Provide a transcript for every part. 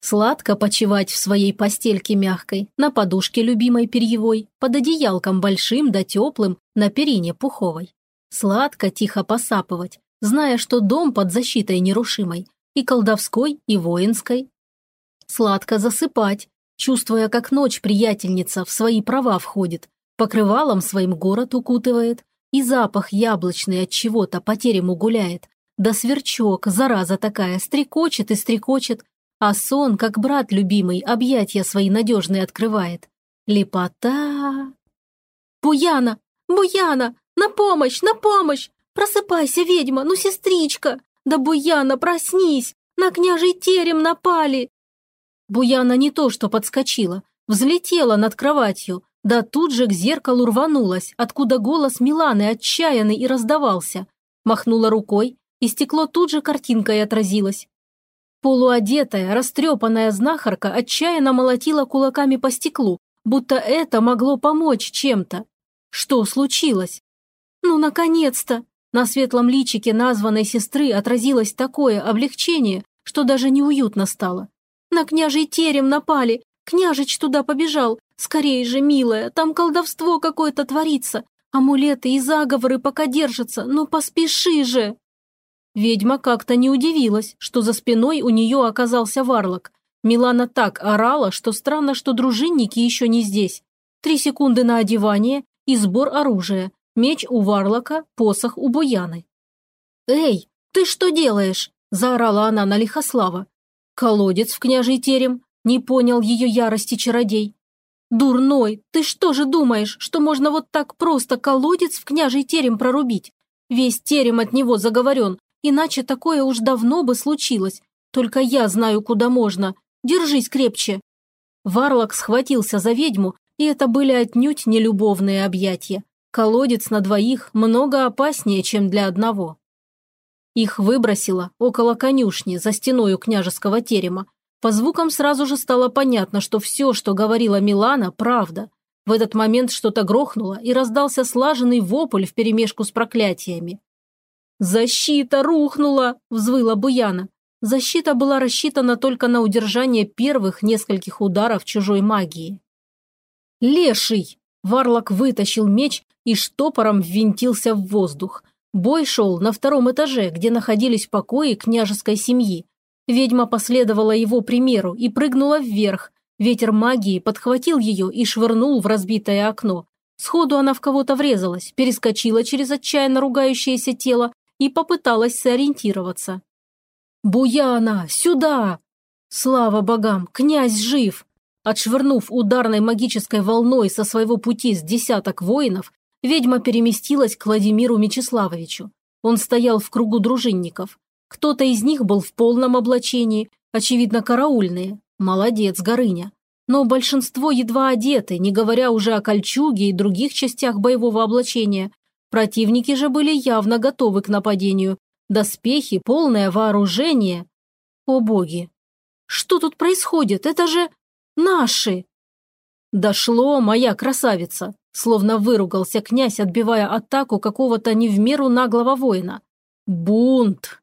Сладко почевать в своей постельке мягкой, на подушке любимой перьевой, под одеялком большим да теплым, на перине пуховой. Сладко тихо посапывать, зная, что дом под защитой нерушимой, и колдовской, и воинской. Сладко засыпать, чувствуя, как ночь приятельница в свои права входит, покрывалом своим город укутывает, и запах яблочный от чего-то по терему гуляет, да сверчок, зараза такая, стрекочет и стрекочет, а сон, как брат любимый, объятия свои надежные открывает. Лепота... «Буяна! Буяна! На помощь! На помощь! Просыпайся, ведьма! Ну, сестричка! Да, Буяна, проснись! На княжий терем напали!» Буяна не то что подскочила, взлетела над кроватью, да тут же к зеркалу рванулась, откуда голос Миланы отчаянный и раздавался. Махнула рукой, и стекло тут же картинкой отразилось. Полуодетая, растрепанная знахарка отчаянно молотила кулаками по стеклу, будто это могло помочь чем-то. Что случилось? Ну, наконец-то! На светлом личике названной сестры отразилось такое облегчение, что даже неуютно стало. На княжий терем напали, княжич туда побежал. Скорее же, милая, там колдовство какое-то творится. Амулеты и заговоры пока держатся, ну поспеши же!» Ведьма как-то не удивилась, что за спиной у нее оказался варлок. Милана так орала, что странно, что дружинники еще не здесь. Три секунды на одевание и сбор оружия. Меч у варлока, посох у буяны. «Эй, ты что делаешь?» – заорала она на Лихослава. «Колодец в княжий терем», – не понял ее ярости чародей. «Дурной, ты что же думаешь, что можно вот так просто колодец в княжий терем прорубить? Весь терем от него заговорен, Иначе такое уж давно бы случилось. Только я знаю, куда можно. Держись крепче». Варлок схватился за ведьму, и это были отнюдь не любовные объятия. Колодец на двоих много опаснее, чем для одного. Их выбросило около конюшни, за стеной у княжеского терема. По звукам сразу же стало понятно, что все, что говорила Милана, правда. В этот момент что-то грохнуло, и раздался слаженный вопль вперемешку с проклятиями. «Защита рухнула!» – взвыла Буяна. Защита была рассчитана только на удержание первых нескольких ударов чужой магии. «Леший!» – Варлок вытащил меч и штопором ввинтился в воздух. Бой шел на втором этаже, где находились покои княжеской семьи. Ведьма последовала его примеру и прыгнула вверх. Ветер магии подхватил ее и швырнул в разбитое окно. Сходу она в кого-то врезалась, перескочила через отчаянно ругающееся тело и попыталась сориентироваться. «Буяна, сюда!» Слава богам, князь жив! Отшвырнув ударной магической волной со своего пути с десяток воинов, ведьма переместилась к Владимиру Мечиславовичу. Он стоял в кругу дружинников. Кто-то из них был в полном облачении, очевидно, караульные. Молодец, Горыня. Но большинство едва одеты, не говоря уже о кольчуге и других частях боевого облачения, Противники же были явно готовы к нападению. Доспехи, полное вооружение. О боги! Что тут происходит? Это же наши! Дошло, моя красавица! Словно выругался князь, отбивая атаку какого-то не в меру наглого воина. Бунт!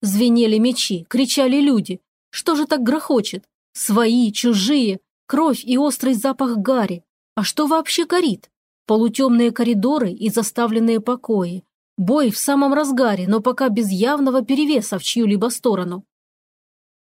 Звенели мечи, кричали люди. Что же так грохочет? Свои, чужие, кровь и острый запах гари. А что вообще горит? Полутемные коридоры и заставленные покои. Бой в самом разгаре, но пока без явного перевеса в чью-либо сторону.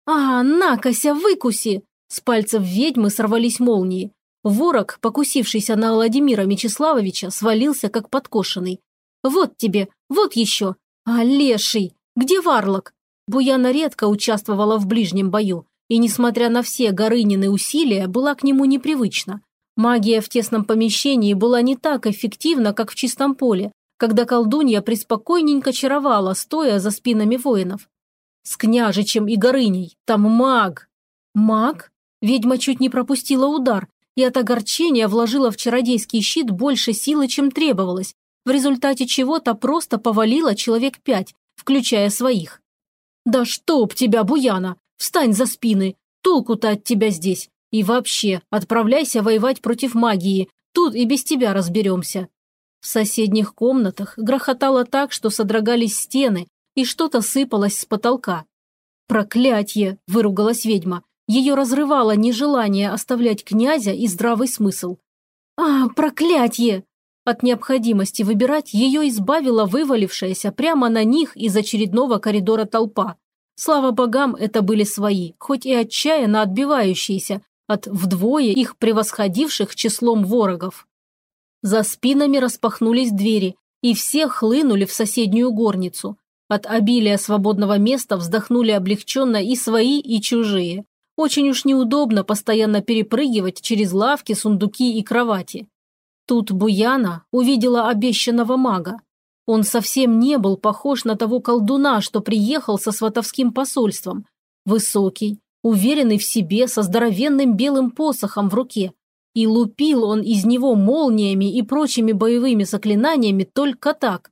«А, накося, выкуси!» С пальцев ведьмы сорвались молнии. Ворог, покусившийся на Владимира Мечиславовича, свалился как подкошенный. «Вот тебе, вот еще! А, леший! Где Варлок?» Буяна редко участвовала в ближнем бою, и, несмотря на все Горынины усилия, была к нему непривычна. Магия в тесном помещении была не так эффективна, как в чистом поле, когда колдунья приспокойненько чаровала, стоя за спинами воинов. С княжичем и горыней. Там маг. Маг? Ведьма чуть не пропустила удар и от огорчения вложила в чародейский щит больше силы, чем требовалось, в результате чего-то просто повалила человек пять, включая своих. «Да чтоб тебя, Буяна! Встань за спины! Толку-то от тебя здесь! И вообще, отправляйся воевать против магии, тут и без тебя разберемся». В соседних комнатах грохотало так, что содрогались стены, и что-то сыпалось с потолка. «Проклятье!» – выругалась ведьма. Ее разрывало нежелание оставлять князя и здравый смысл. «А, проклятье!» От необходимости выбирать ее избавила вывалившаяся прямо на них из очередного коридора толпа. Слава богам, это были свои, хоть и отчаянно отбивающиеся от вдвое их превосходивших числом ворогов. За спинами распахнулись двери, и все хлынули в соседнюю горницу. От обилия свободного места вздохнули облегченно и свои, и чужие. Очень уж неудобно постоянно перепрыгивать через лавки, сундуки и кровати. Тут Буяна увидела обещанного мага. Он совсем не был похож на того колдуна, что приехал со сватовским посольством. Высокий, уверенный в себе, со здоровенным белым посохом в руке. И лупил он из него молниями и прочими боевыми заклинаниями только так.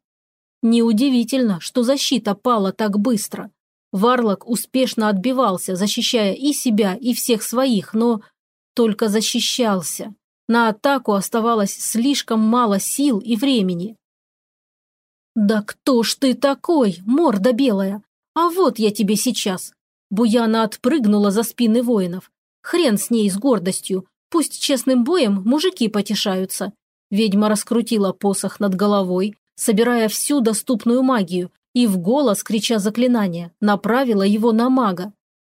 Неудивительно, что защита пала так быстро. Варлок успешно отбивался, защищая и себя, и всех своих, но только защищался. На атаку оставалось слишком мало сил и времени. «Да кто ж ты такой, морда белая? А вот я тебе сейчас!» Буяна отпрыгнула за спины воинов. Хрен с ней с гордостью. Пусть честным боем мужики потешаются. Ведьма раскрутила посох над головой, собирая всю доступную магию, и в голос, крича заклинание, направила его на мага.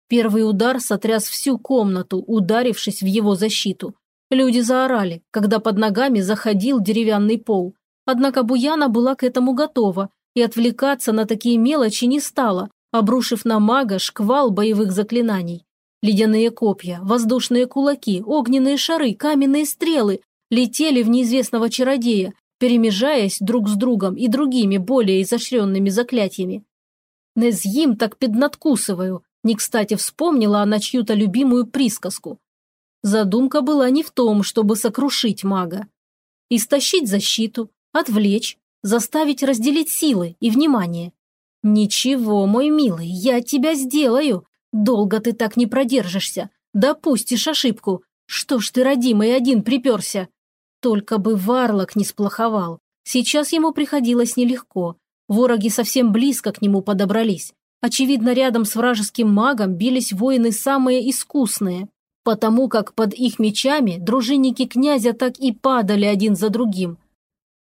Первый удар сотряс всю комнату, ударившись в его защиту. Люди заорали, когда под ногами заходил деревянный пол. Однако Буяна была к этому готова и отвлекаться на такие мелочи не стала, обрушив на мага шквал боевых заклинаний. Ледяные копья, воздушные кулаки, огненные шары, каменные стрелы летели в неизвестного чародея, перемежаясь друг с другом и другими более изощренными заклятиями. «Нез'им так поднадкусываю», не кстати вспомнила она чью-то любимую присказку. Задумка была не в том, чтобы сокрушить мага. Истощить защиту, отвлечь, заставить разделить силы и внимание. «Ничего, мой милый, я тебя сделаю. Долго ты так не продержишься. Допустишь ошибку. Что ж ты, родимый, один приперся?» Только бы Варлок не сплоховал. Сейчас ему приходилось нелегко. Вороги совсем близко к нему подобрались. Очевидно, рядом с вражеским магом бились воины самые искусные потому как под их мечами дружинники князя так и падали один за другим.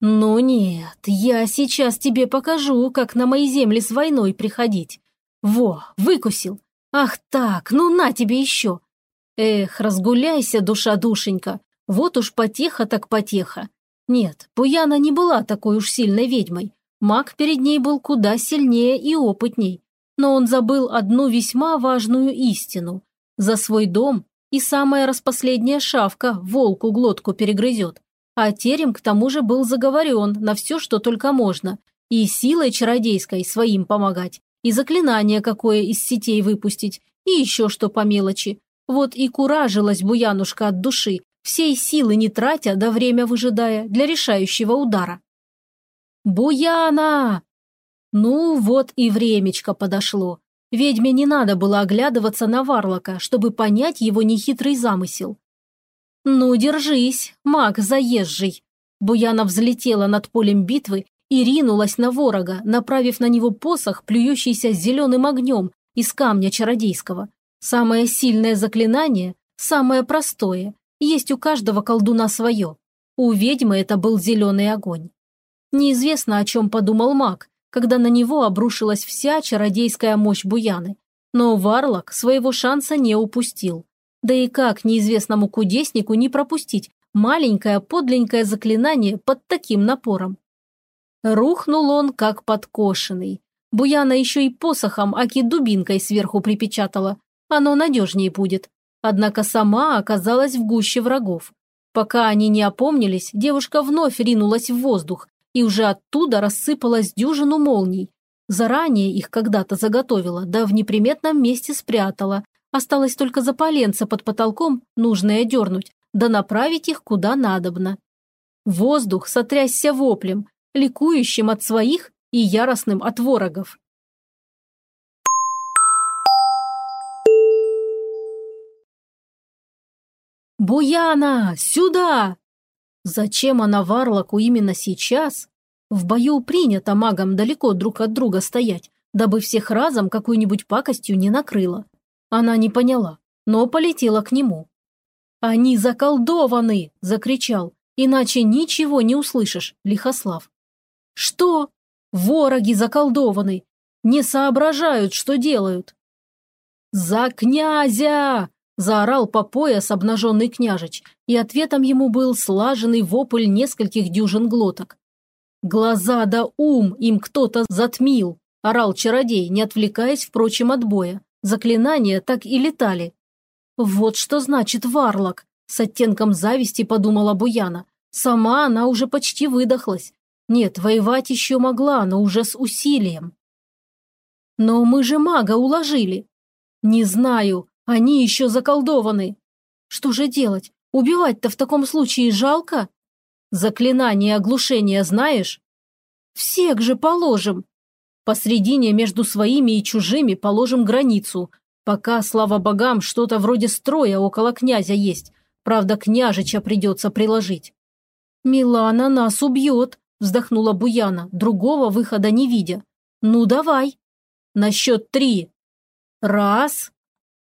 «Ну нет, я сейчас тебе покажу, как на мои земли с войной приходить. Во, выкусил. Ах так, ну на тебе еще. Эх, разгуляйся, душа-душенька. Вот уж потеха так потеха. Нет, Пуяна не была такой уж сильной ведьмой. Маг перед ней был куда сильнее и опытней. Но он забыл одну весьма важную истину. За свой дом и самая распоследняя шавка волку глотку перегрызет. А терем к тому же был заговорен на все, что только можно. И силой чародейской своим помогать, и заклинание какое из сетей выпустить, и еще что по мелочи. Вот и куражилась Буянушка от души, всей силы не тратя, до время выжидая для решающего удара. «Буяна!» Ну вот и времечко подошло. Ведьме не надо было оглядываться на Варлока, чтобы понять его нехитрый замысел. «Ну, держись, маг заезжий!» Буяна взлетела над полем битвы и ринулась на ворога, направив на него посох, плюющийся зеленым огнем из камня чародейского. Самое сильное заклинание, самое простое, есть у каждого колдуна свое. У ведьмы это был зеленый огонь. Неизвестно, о чем подумал маг, когда на него обрушилась вся чародейская мощь Буяны. Но Варлок своего шанса не упустил. Да и как неизвестному кудеснику не пропустить маленькое подленькое заклинание под таким напором? Рухнул он, как подкошенный. Буяна еще и посохом, аки дубинкой сверху припечатала. Оно надежнее будет. Однако сама оказалась в гуще врагов. Пока они не опомнились, девушка вновь ринулась в воздух, и уже оттуда рассыпалась дюжину молний. Заранее их когда-то заготовила, да в неприметном месте спрятала. Осталось только запаленца под потолком, нужное дернуть, да направить их куда надобно. Воздух сотрясся воплем, ликующим от своих и яростным от ворогов. «Буяна, сюда!» Зачем она Варлоку именно сейчас? В бою принято магам далеко друг от друга стоять, дабы всех разом какой-нибудь пакостью не накрыло. Она не поняла. но полетела к нему. «Они заколдованы!» – закричал. «Иначе ничего не услышишь, Лихослав». «Что? Вороги заколдованы! Не соображают, что делают!» «За князя!» – заорал по пояс обнаженный княжич, и ответом ему был слаженный вопль нескольких дюжин глоток. «Глаза да ум им кто-то затмил!» – орал чародей, не отвлекаясь, впрочем, от боя. Заклинания так и летали. «Вот что значит варлок!» – с оттенком зависти подумала Буяна. Сама она уже почти выдохлась. Нет, воевать еще могла, но уже с усилием. «Но мы же мага уложили!» «Не знаю, они еще заколдованы!» «Что же делать? Убивать-то в таком случае жалко?» «Заклинание оглушения знаешь?» «Всех же положим!» «Посредине между своими и чужими положим границу, Пока, слава богам, что-то вроде строя около князя есть. Правда, княжича придется приложить. «Милана нас убьет», – вздохнула Буяна, другого выхода не видя. «Ну, давай». На счет три. Раз.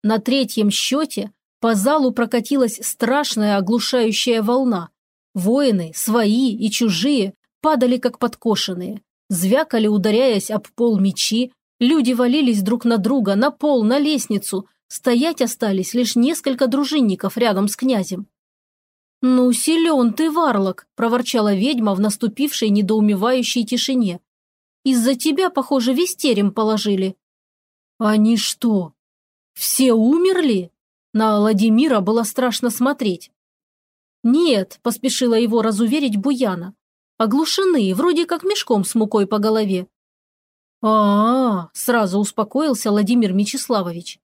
На третьем счете по залу прокатилась страшная оглушающая волна. Воины, свои и чужие, падали как подкошенные. Звякали, ударяясь об пол мечи, Люди валились друг на друга, на пол, на лестницу. Стоять остались лишь несколько дружинников рядом с князем. «Ну, силен ты, варлок!» – проворчала ведьма в наступившей недоумевающей тишине. «Из-за тебя, похоже, весь терем положили». «Они что, все умерли?» На Владимира было страшно смотреть. «Нет», – поспешила его разуверить Буяна. «Оглушены, вроде как мешком с мукой по голове а, -а, -а сразу успокоился Владимир Мечиславович.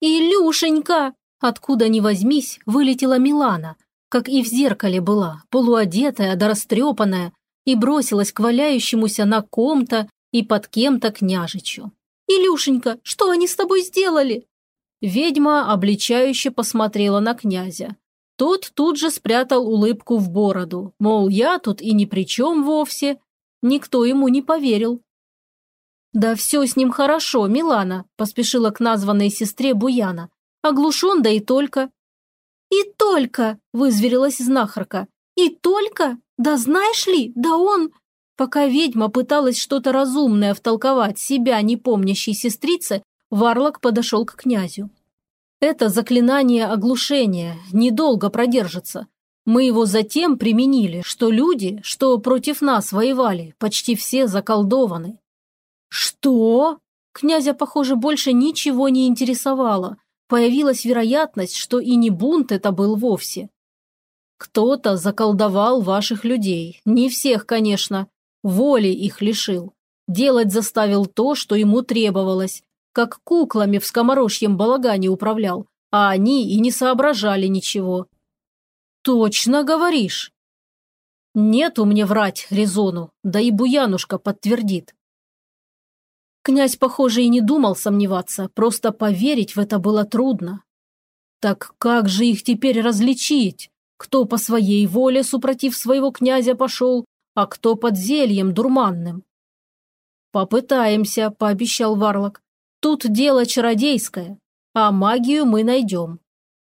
«Илюшенька!» Откуда ни возьмись, вылетела Милана, как и в зеркале была, полуодетая да растрепанная, и бросилась к валяющемуся на ком-то и под кем-то княжичу. «Илюшенька, что они с тобой сделали?» Ведьма обличающе посмотрела на князя. Тот тут же спрятал улыбку в бороду, мол, я тут и ни при чем вовсе. Никто ему не поверил. «Да все с ним хорошо, Милана», – поспешила к названной сестре Буяна. «Оглушен, да и только». «И только!» – вызверилась знахарка. «И только? Да знаешь ли, да он...» Пока ведьма пыталась что-то разумное втолковать себя непомнящей сестрице, Варлок подошел к князю. «Это заклинание оглушения недолго продержится. Мы его затем применили, что люди, что против нас воевали, почти все заколдованы. «Что?» Князя, похоже, больше ничего не интересовало. Появилась вероятность, что и не бунт это был вовсе. «Кто-то заколдовал ваших людей. Не всех, конечно. Воли их лишил. Делать заставил то, что ему требовалось. Как куклами в скоморожьем балагане управлял, а они и не соображали ничего». «Точно говоришь?» «Нет у меня врать резону, да и Буянушка подтвердит. Князь, похоже, и не думал сомневаться, просто поверить в это было трудно. Так как же их теперь различить? Кто по своей воле, супротив своего князя, пошел, а кто под зельем дурманным? «Попытаемся», – пообещал Варлок. «Тут дело чародейское, а магию мы найдем».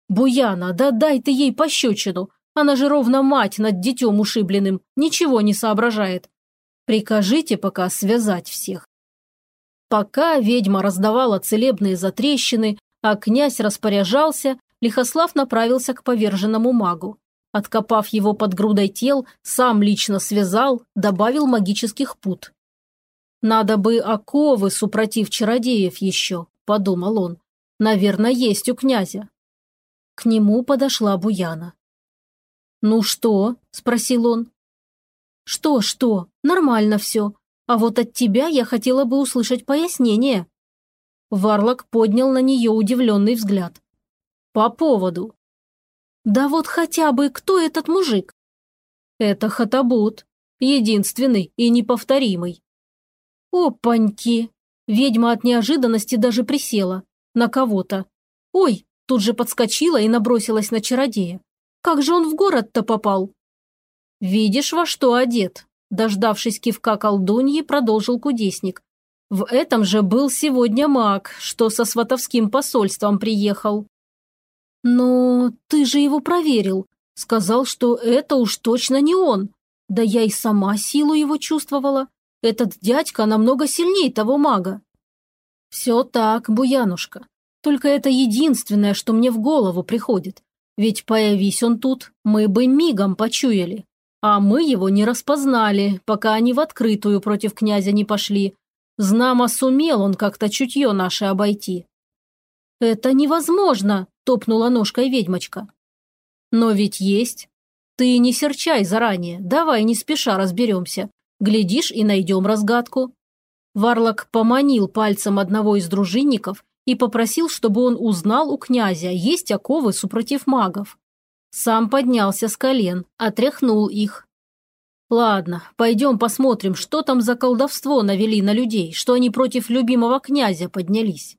«Буяна, да дай ты ей пощечину, она же ровно мать над детем ушибленным, ничего не соображает. Прикажите пока связать всех». Пока ведьма раздавала целебные затрещины, а князь распоряжался, Лихослав направился к поверженному магу. Откопав его под грудой тел, сам лично связал, добавил магических пут. «Надо бы оковы, супротив чародеев еще», – подумал он. «Наверное, есть у князя». К нему подошла Буяна. «Ну что?» – спросил он. «Что-что? Нормально все. А вот от тебя я хотела бы услышать пояснение». Варлок поднял на нее удивленный взгляд. «По поводу». «Да вот хотя бы кто этот мужик?» «Это Хатабут, единственный и неповторимый». «Опаньки!» Ведьма от неожиданности даже присела. На кого-то. «Ой!» Тут же подскочила и набросилась на чародея. «Как же он в город-то попал?» «Видишь, во что одет?» Дождавшись кивка колдуньи, продолжил кудесник. В этом же был сегодня маг, что со сватовским посольством приехал. Но ты же его проверил. Сказал, что это уж точно не он. Да я и сама силу его чувствовала. Этот дядька намного сильнее того мага. Все так, Буянушка. Только это единственное, что мне в голову приходит. Ведь появись он тут, мы бы мигом почуяли. А мы его не распознали, пока они в открытую против князя не пошли. Знамо сумел он как-то чутье наше обойти. «Это невозможно!» – топнула ножкой ведьмочка. «Но ведь есть. Ты не серчай заранее, давай не спеша разберемся. Глядишь и найдем разгадку». Варлок поманил пальцем одного из дружинников и попросил, чтобы он узнал у князя, есть оковы супротив магов. Сам поднялся с колен, отряхнул их. «Ладно, пойдем посмотрим, что там за колдовство навели на людей, что они против любимого князя поднялись».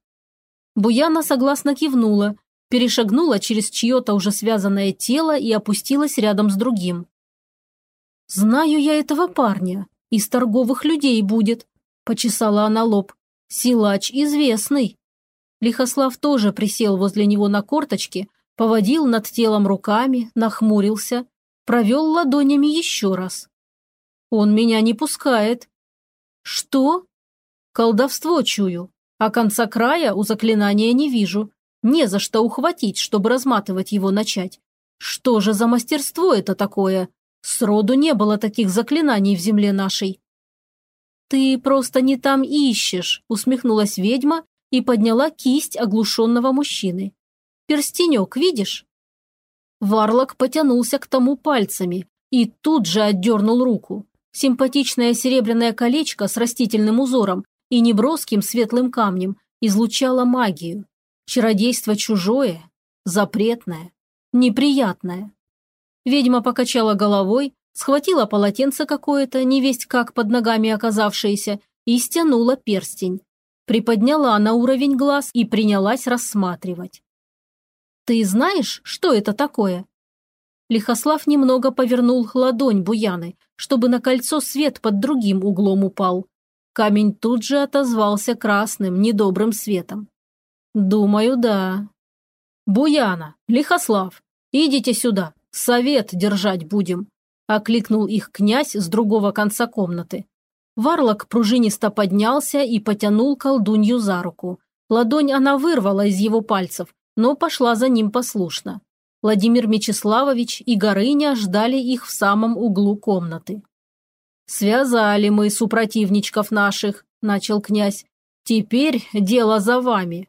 Буяна согласно кивнула, перешагнула через чье-то уже связанное тело и опустилась рядом с другим. «Знаю я этого парня, из торговых людей будет», – почесала она лоб. «Силач известный». Лихослав тоже присел возле него на корточки, поводил над телом руками, нахмурился, провел ладонями еще раз. «Он меня не пускает». «Что?» «Колдовство чую, а конца края у заклинания не вижу. Не за что ухватить, чтобы разматывать его начать. Что же за мастерство это такое? Сроду не было таких заклинаний в земле нашей». «Ты просто не там ищешь», – усмехнулась ведьма и подняла кисть оглушенного мужчины. «Перстенек, видишь?» Варлок потянулся к тому пальцами и тут же отдернул руку. Симпатичное серебряное колечко с растительным узором и неброским светлым камнем излучало магию. Чародейство чужое, запретное, неприятное. Ведьма покачала головой, схватила полотенце какое-то, невесть как под ногами оказавшееся, и стянула перстень приподняла на уровень глаз и принялась рассматривать. «Ты знаешь, что это такое?» Лихослав немного повернул ладонь Буяны, чтобы на кольцо свет под другим углом упал. Камень тут же отозвался красным, недобрым светом. «Думаю, да». «Буяна, Лихослав, идите сюда, совет держать будем», – окликнул их князь с другого конца комнаты. Варлок пружинисто поднялся и потянул колдунью за руку. Ладонь она вырвала из его пальцев, но пошла за ним послушно. Владимир Мечиславович и Горыня ждали их в самом углу комнаты. «Связали мы супротивничков наших», – начал князь. «Теперь дело за вами».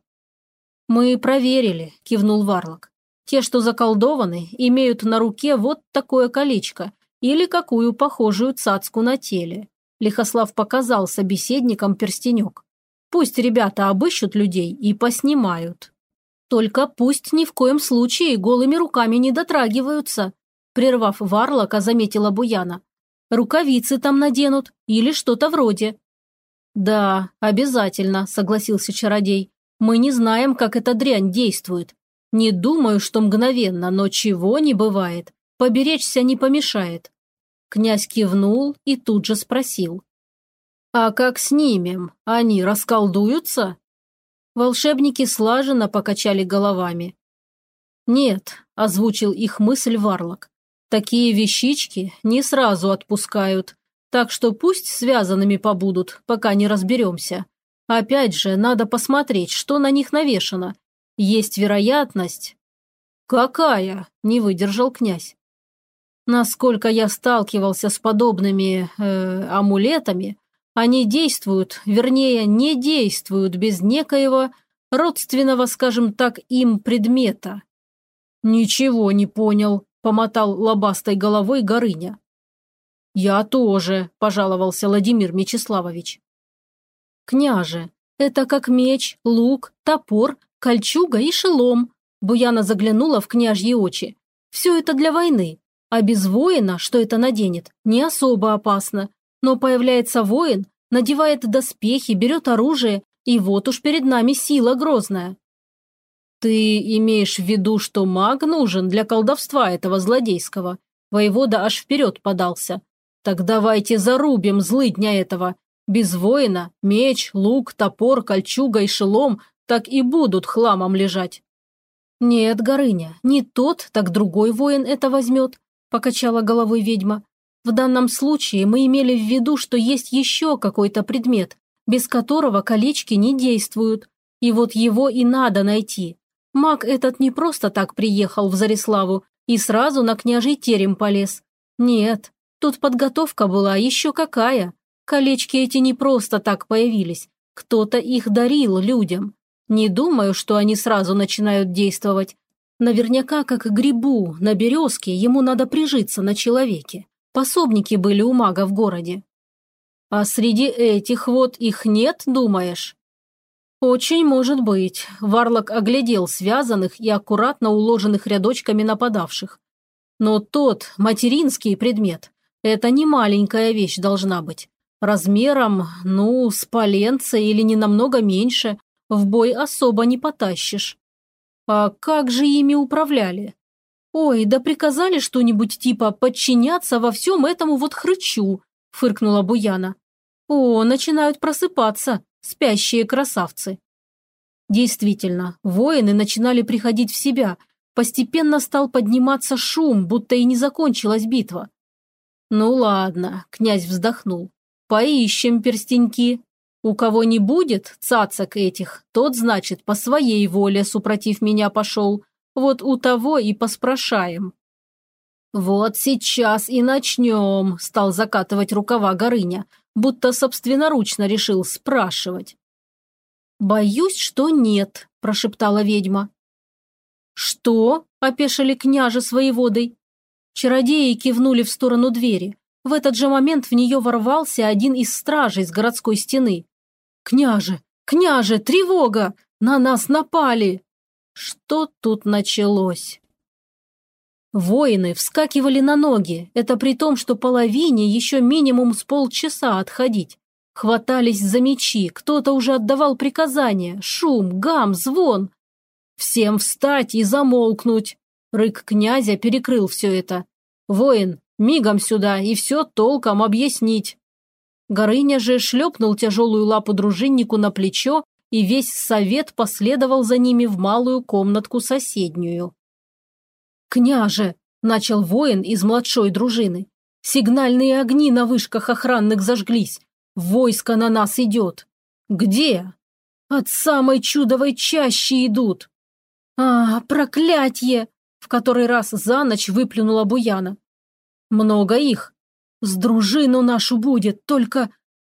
«Мы проверили», – кивнул Варлок. «Те, что заколдованы, имеют на руке вот такое колечко или какую похожую цацку на теле. Лихослав показал собеседникам перстенек. Пусть ребята обыщут людей и поснимают. Только пусть ни в коем случае голыми руками не дотрагиваются. Прервав Варлока, заметила Буяна. Рукавицы там наденут или что-то вроде. Да, обязательно, согласился чародей. Мы не знаем, как эта дрянь действует. Не думаю, что мгновенно, но чего не бывает. Поберечься не помешает. Князь кивнул и тут же спросил. «А как снимем? Они расколдуются?» Волшебники слаженно покачали головами. «Нет», – озвучил их мысль Варлок. «Такие вещички не сразу отпускают, так что пусть связанными побудут, пока не разберемся. Опять же, надо посмотреть, что на них навешано. Есть вероятность...» «Какая?» – не выдержал князь. Насколько я сталкивался с подобными э, амулетами, они действуют, вернее, не действуют без некоего родственного, скажем так, им предмета. «Ничего не понял», – помотал лобастой головой Горыня. «Я тоже», – пожаловался Владимир Мечиславович. «Княже, это как меч, лук, топор, кольчуга и шелом», – Буяна заглянула в княжьи очи. «Все это для войны. А без воина, что это наденет, не особо опасно. Но появляется воин, надевает доспехи, берет оружие, и вот уж перед нами сила грозная. Ты имеешь в виду, что маг нужен для колдовства этого злодейского? Воевода аж вперед подался. Так давайте зарубим злыдня этого. Без воина меч, лук, топор, кольчуга и шелом так и будут хламом лежать. «Нет, Горыня, не тот, так другой воин это возьмет», – покачала головой ведьма. «В данном случае мы имели в виду, что есть еще какой-то предмет, без которого колечки не действуют, и вот его и надо найти. Маг этот не просто так приехал в Зариславу и сразу на княжий терем полез. Нет, тут подготовка была еще какая. Колечки эти не просто так появились, кто-то их дарил людям. Не думаю, что они сразу начинают действовать. Наверняка, как грибу, на березке ему надо прижиться на человеке. Пособники были у мага в городе. А среди этих вот их нет, думаешь? Очень может быть. Варлок оглядел связанных и аккуратно уложенных рядочками нападавших. Но тот, материнский предмет, это не маленькая вещь должна быть. Размером, ну, с поленца или не намного меньше, в бой особо не потащишь. А как же ими управляли? Ой, да приказали что-нибудь типа подчиняться во всем этому вот хрычу, фыркнула Буяна. О, начинают просыпаться, спящие красавцы. Действительно, воины начинали приходить в себя, постепенно стал подниматься шум, будто и не закончилась битва. Ну ладно, князь вздохнул. Поищем перстеньки, у кого не будет цацок этих, тот, значит, по своей воле, супротив меня пошел. Вот у того и поспрашаем». «Вот сейчас и начнем», – стал закатывать рукава Горыня, будто собственноручно решил спрашивать. «Боюсь, что нет», – прошептала ведьма. «Что?» – опешили княже своей водой. Чародеи кивнули в сторону двери. В этот же момент в нее ворвался один из стражей с городской стены. «Княже! Княже! Тревога! На нас напали!» Что тут началось? Воины вскакивали на ноги, это при том, что половине еще минимум с полчаса отходить. Хватались за мечи, кто-то уже отдавал приказания, шум, гам, звон. «Всем встать и замолкнуть!» Рык князя перекрыл все это. «Воин, мигом сюда и все толком объяснить!» Горыня же шлепнул тяжелую лапу дружиннику на плечо, и весь совет последовал за ними в малую комнатку соседнюю. «Княже!» – начал воин из младшой дружины. «Сигнальные огни на вышках охранных зажглись. Войско на нас идет. Где?» «От самой чудовой чащи идут». «А, проклятье!» – в который раз за ночь выплюнула Буяна. «Много их», с дружину нашу будет, только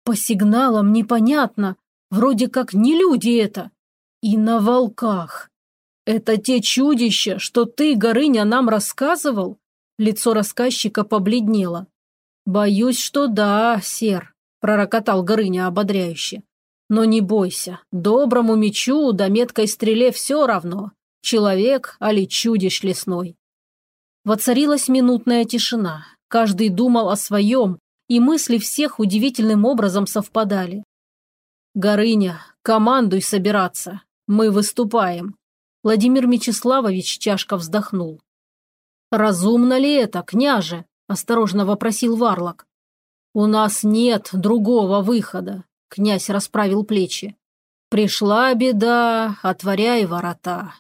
по сигналам непонятно. Вроде как не люди это. И на волках. Это те чудища, что ты, Горыня, нам рассказывал? Лицо рассказчика побледнело. Боюсь, что да, сер, пророкотал Горыня ободряюще. Но не бойся, доброму мечу да меткой стреле все равно. Человек, али чудищ лесной. Воцарилась минутная тишина. Каждый думал о своем, и мысли всех удивительным образом совпадали. «Горыня, командуй собираться. Мы выступаем». Владимир Мечиславович тяжко вздохнул. «Разумно ли это, княже?» – осторожно вопросил Варлок. «У нас нет другого выхода», – князь расправил плечи. «Пришла беда, отворяй ворота.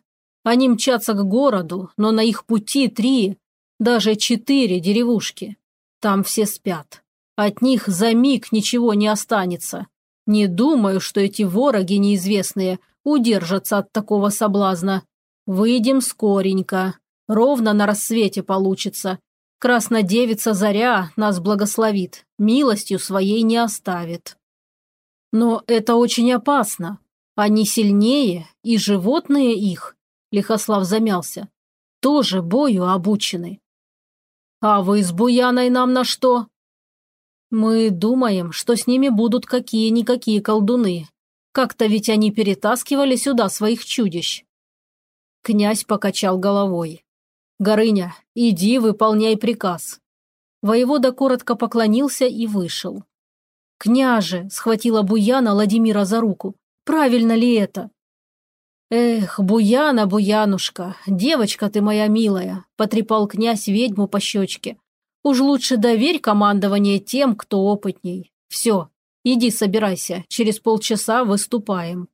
Они мчатся к городу, но на их пути три, даже четыре деревушки. Там все спят. От них за миг ничего не останется. Не думаю, что эти вороги неизвестные удержатся от такого соблазна. Выйдем скоренько. Ровно на рассвете получится. Краснодевица Заря нас благословит, милостью своей не оставит. Но это очень опасно. Они сильнее, и животные их, Лихослав замялся, тоже бою обучены. «А вы с Буяной нам на что?» «Мы думаем, что с ними будут какие-никакие колдуны. Как-то ведь они перетаскивали сюда своих чудищ». Князь покачал головой. «Горыня, иди, выполняй приказ». Воевода коротко поклонился и вышел. «Княже!» – схватила Буяна Владимира за руку. «Правильно ли это?» «Эх, Буяна, Буянушка, девочка ты моя милая», – потрепал князь ведьму по щечке. «Уж лучше доверь командование тем, кто опытней. Все, Иди собирайся, через полчаса выступаем.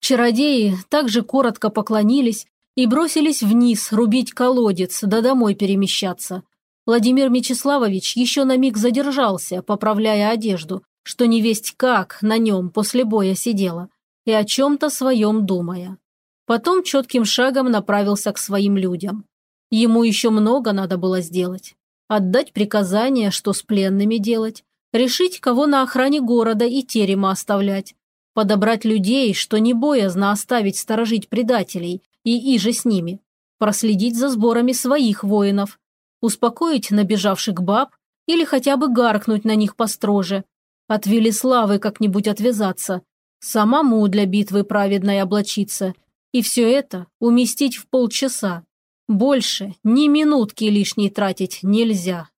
Чародеи также коротко поклонились и бросились вниз рубить колодец, да домой перемещаться. Владимир Мечиславович еще на миг задержался, поправляя одежду, что не весть как на нем после боя сидела, и о чем-то своем думая. Потом четким шагом направился к своим людям. Ему еще много надо было сделать. Отдать приказание, что с пленными делать, решить, кого на охране города и терема оставлять, подобрать людей, что не боязно оставить сторожить предателей и иже с ними, проследить за сборами своих воинов, успокоить набежавших баб или хотя бы гаркнуть на них построже, от Велиславы как-нибудь отвязаться, самому для битвы праведной облачиться и все это уместить в полчаса. Больше ни минутки лишней тратить нельзя.